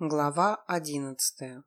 Глава одиннадцатая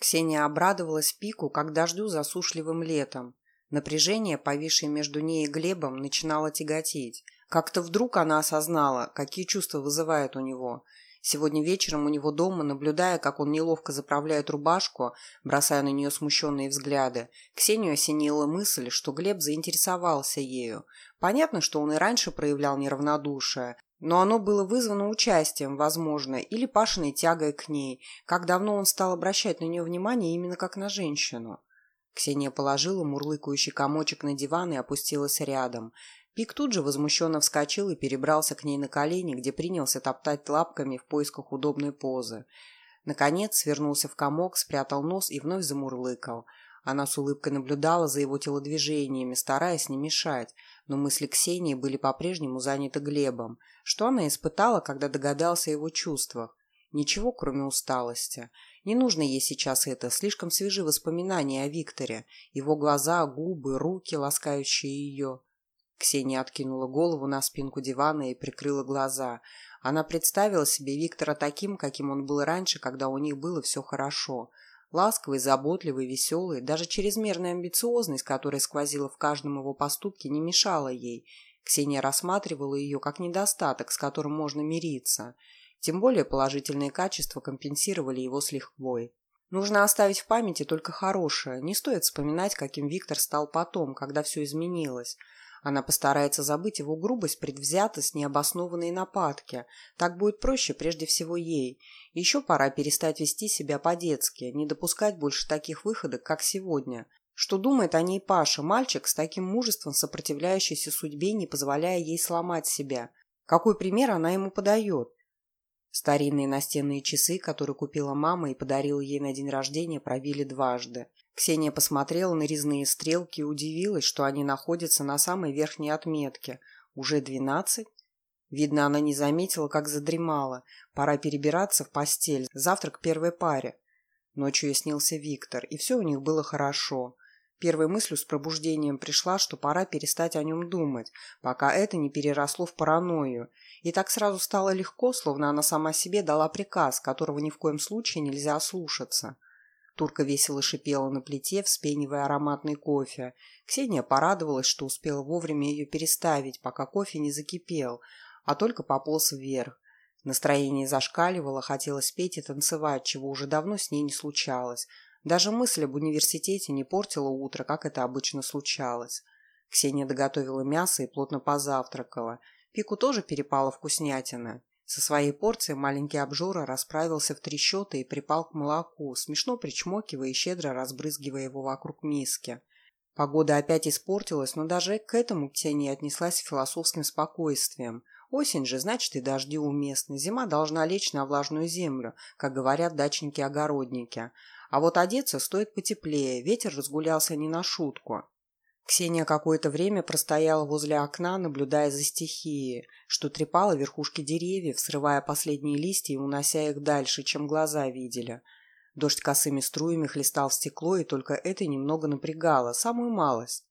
Ксения обрадовалась пику, как дождю засушливым летом. Напряжение, повисшее между ней и Глебом, начинало тяготить. Как-то вдруг она осознала, какие чувства вызывает у него. Сегодня вечером у него дома, наблюдая, как он неловко заправляет рубашку, бросая на нее смущенные взгляды, Ксению осенила мысль, что Глеб заинтересовался ею. Понятно, что он и раньше проявлял неравнодушие, но оно было вызвано участием, возможно, или Пашиной тягой к ней. Как давно он стал обращать на нее внимание именно как на женщину. Ксения положила мурлыкающий комочек на диван и опустилась рядом. Пик тут же возмущенно вскочил и перебрался к ней на колени, где принялся топтать лапками в поисках удобной позы. Наконец свернулся в комок, спрятал нос и вновь замурлыкал. Она с улыбкой наблюдала за его телодвижениями, стараясь не мешать но мысли Ксении были по-прежнему заняты Глебом. Что она испытала, когда догадался о его чувствах? Ничего, кроме усталости. Не нужно ей сейчас это, слишком свежи воспоминания о Викторе, его глаза, губы, руки, ласкающие ее. Ксения откинула голову на спинку дивана и прикрыла глаза. Она представила себе Виктора таким, каким он был раньше, когда у них было все хорошо – Ласковый, заботливый, веселый, даже чрезмерная амбициозность, которая сквозила в каждом его поступке, не мешала ей. Ксения рассматривала ее как недостаток, с которым можно мириться. Тем более положительные качества компенсировали его с лихвой. Нужно оставить в памяти только хорошее. Не стоит вспоминать, каким Виктор стал потом, когда все изменилось. Она постарается забыть его грубость, предвзятость, необоснованные нападки. Так будет проще прежде всего ей. Еще пора перестать вести себя по-детски, не допускать больше таких выходок, как сегодня. Что думает о ней Паша, мальчик с таким мужеством, сопротивляющийся судьбе, не позволяя ей сломать себя? Какой пример она ему подает? Старинные настенные часы, которые купила мама и подарила ей на день рождения, пробили дважды. Ксения посмотрела на резные стрелки и удивилась, что они находятся на самой верхней отметке. Уже двенадцать? Видно, она не заметила, как задремала. Пора перебираться в постель. Завтра к первой паре. Ночью ей снился Виктор, и все у них было хорошо. Первой мыслью с пробуждением пришла, что пора перестать о нем думать, пока это не переросло в паранойю. И так сразу стало легко, словно она сама себе дала приказ, которого ни в коем случае нельзя ослушаться. Турка весело шипела на плите, вспенивая ароматный кофе. Ксения порадовалась, что успела вовремя ее переставить, пока кофе не закипел, а только пополз вверх. Настроение зашкаливало, хотелось петь и танцевать, чего уже давно с ней не случалось. Даже мысль об университете не портила утро, как это обычно случалось. Ксения доготовила мясо и плотно позавтракала. Пику тоже перепала вкуснятина. Со своей порцией маленький обжора расправился в три счета и припал к молоку, смешно причмокивая и щедро разбрызгивая его вокруг миски. Погода опять испортилась, но даже к этому Ксения отнеслась философским спокойствием. Осень же, значит, и дожди уместны. Зима должна лечь на влажную землю, как говорят дачники-огородники. А вот одеться стоит потеплее, ветер разгулялся не на шутку. Ксения какое-то время простояла возле окна, наблюдая за стихией, что трепала верхушки деревьев, срывая последние листья и унося их дальше, чем глаза видели. Дождь косыми струями хлестал в стекло, и только это немного напрягало, самую малость.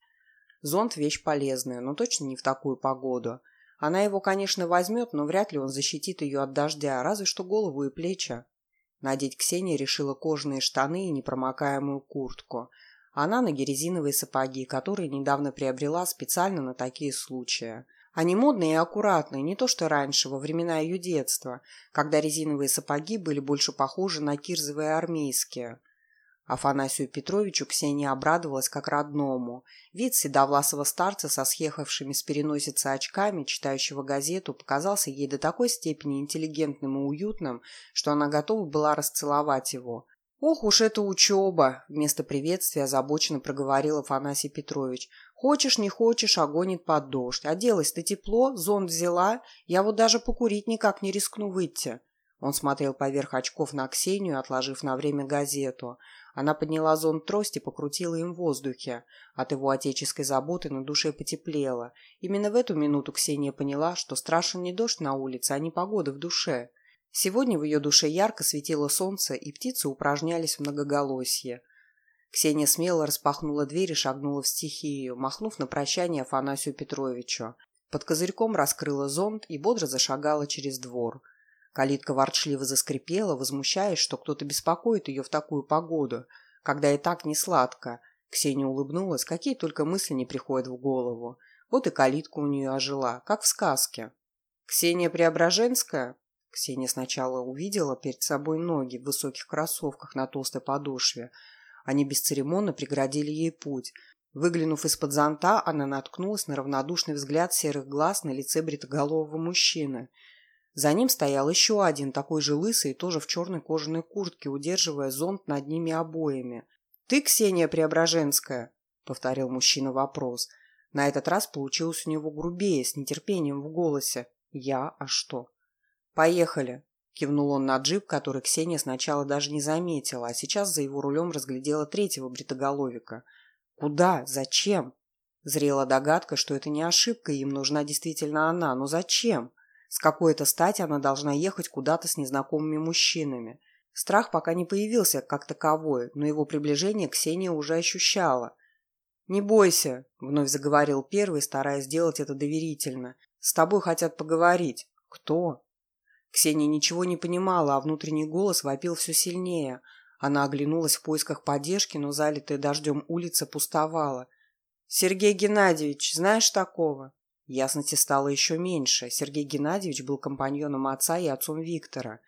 Зонт – вещь полезная, но точно не в такую погоду. Она его, конечно, возьмет, но вряд ли он защитит ее от дождя, разве что голову и плечи. Надеть Ксения решила кожаные штаны и непромокаемую куртку – а на ноги резиновые сапоги, которые недавно приобрела специально на такие случаи. Они модные и аккуратные, не то что раньше, во времена ее детства, когда резиновые сапоги были больше похожи на кирзовые армейские. Афанасию Петровичу Ксения обрадовалась как родному. Вид седовласого старца со съехавшими с переносицы очками, читающего газету, показался ей до такой степени интеллигентным и уютным, что она готова была расцеловать его. «Ох уж эта учеба!» – вместо приветствия озабоченно проговорил Афанасий Петрович. «Хочешь, не хочешь, а под дождь. Оделась-то тепло, зонт взяла. Я вот даже покурить никак не рискну выйти». Он смотрел поверх очков на Ксению, отложив на время газету. Она подняла зонт трость и покрутила им в воздухе. От его отеческой заботы на душе потеплело. Именно в эту минуту Ксения поняла, что страшен не дождь на улице, а не погода в душе. Сегодня в ее душе ярко светило солнце, и птицы упражнялись в многоголосье. Ксения смело распахнула дверь и шагнула в стихию, махнув на прощание Афанасию Петровичу. Под козырьком раскрыла зонт и бодро зашагала через двор. Калитка ворчливо заскрипела, возмущаясь, что кто-то беспокоит ее в такую погоду, когда и так не сладко. Ксения улыбнулась, какие только мысли не приходят в голову. Вот и калитка у нее ожила, как в сказке. «Ксения Преображенская?» Ксения сначала увидела перед собой ноги в высоких кроссовках на толстой подошве. Они бесцеремонно преградили ей путь. Выглянув из-под зонта, она наткнулась на равнодушный взгляд серых глаз на лице бритоголового мужчины – за ним стоял еще один, такой же лысый, тоже в черной кожаной куртке, удерживая зонт над ними обоими. «Ты Ксения Преображенская?» — повторил мужчина вопрос. На этот раз получилось у него грубее, с нетерпением в голосе. «Я? А что?» «Поехали!» — кивнул он на джип, который Ксения сначала даже не заметила, а сейчас за его рулем разглядела третьего бритоголовика. «Куда? Зачем?» Зрела догадка, что это не ошибка, им нужна действительно она. Но зачем? С какой-то стати она должна ехать куда-то с незнакомыми мужчинами. Страх пока не появился как таковой, но его приближение Ксения уже ощущала. «Не бойся», — вновь заговорил первый, стараясь сделать это доверительно. «С тобой хотят поговорить». «Кто?» Ксения ничего не понимала, а внутренний голос вопил все сильнее. Она оглянулась в поисках поддержки, но залитая дождем улица пустовала. «Сергей Геннадьевич, знаешь такого?» Ясности стало еще меньше. Сергей Геннадьевич был компаньоном отца и отцом Виктора.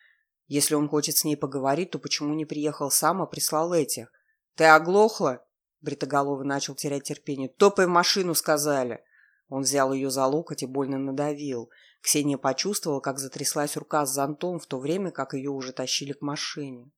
Если он хочет с ней поговорить, то почему не приехал сам, а прислал этих? «Ты оглохла?» Бритоголовый начал терять терпение. «Топай в машину!» сказали. Он взял ее за локоть и больно надавил. Ксения почувствовала, как затряслась рука с зонтом, в то время как ее уже тащили к машине.